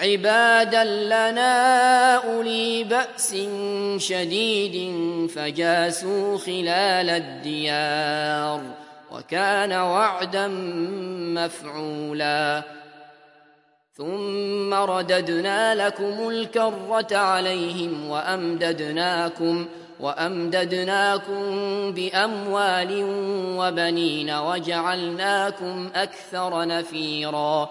عبادا لنا أولي بأس شديد فجاسوا خلال الديار وكان وعدا مفعولا. ثم رددنا لكم الكرة عليهم وأمددناكم وأمددناكم بأموال وبنين وجعلناكم أكثر نفيراً.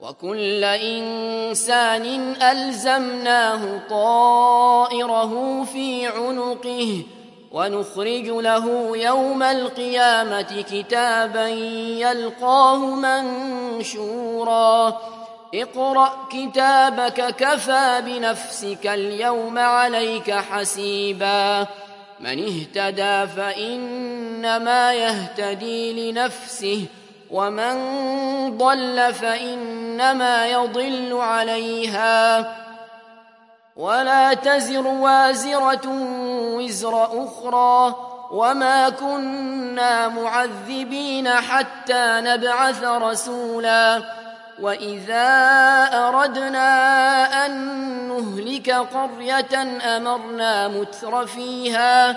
وكل إنسان ألزمناه طائره في عنقه ونخرج له يوم القيامة كتابا يلقاه منشورا. اقرأ كتابك كفى بنفسك اليوم عليك حسيبا. من اهتدى فإنما يهتدي لنفسه ومن ضل فإنما يضل عليها. ولا تزر وازرة وزر أخرى وما كنا معذبين حتى نبعث رسولا. وإذا أردنا أن نهلك قرية أمرنا متر فيها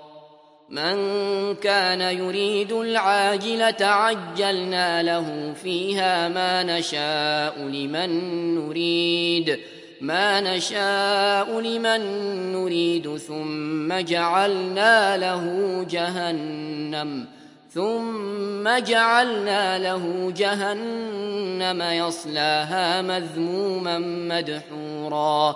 من كان يريد العاجلة عجلنا له فيها ما نشاء لمن نريد ما نشاء لمن نريد ثم جعلنا له جهنم ثم جعلنا له جهنم يصلاها مذموما مدحورا.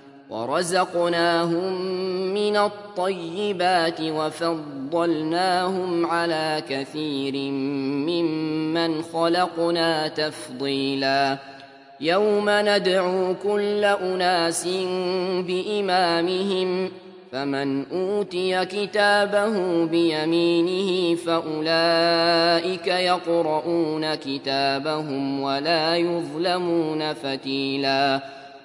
ورزقناهم من الطيبات وفضلناهم على كثير ممن خلقنا تفضيلا. يوم ندعو كل أناس بإمامهم فمن أوتي كتابه بيمينه فأولئك يقرؤون كتابهم ولا يظلمون فتيلاً.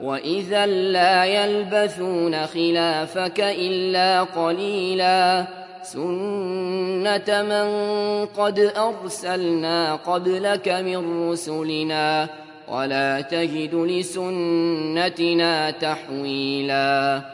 وإذا لا يلبثون خلافك إلا قليلا سنة من قد أرسلنا قبلك من رسلنا ولا تجد لسنتنا تحويلا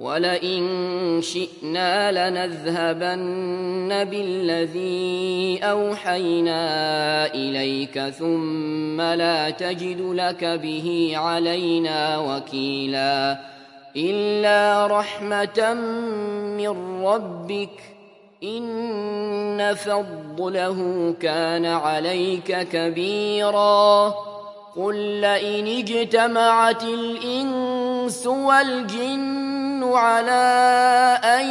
ولئن شئنا لنذهبن بالذي أوحينا إليك ثم لا تجد لك به علينا وكيلا إلا رحمة من ربك إن فضله كان عليك كبيرا قل لئن اجتمعت الإنس والجن على أن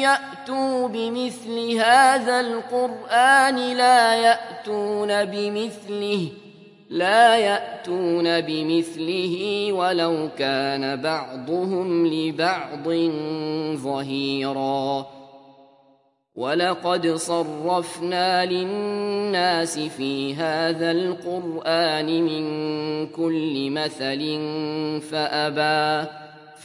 يأتوا بمثل هذا القرآن لا يأتون بمثله لا يأتون بمثله ولو كان بعضهم لبعض ظهيراً. ولقد صرفنا للناس في هذا القرآن من كل مثل فأبى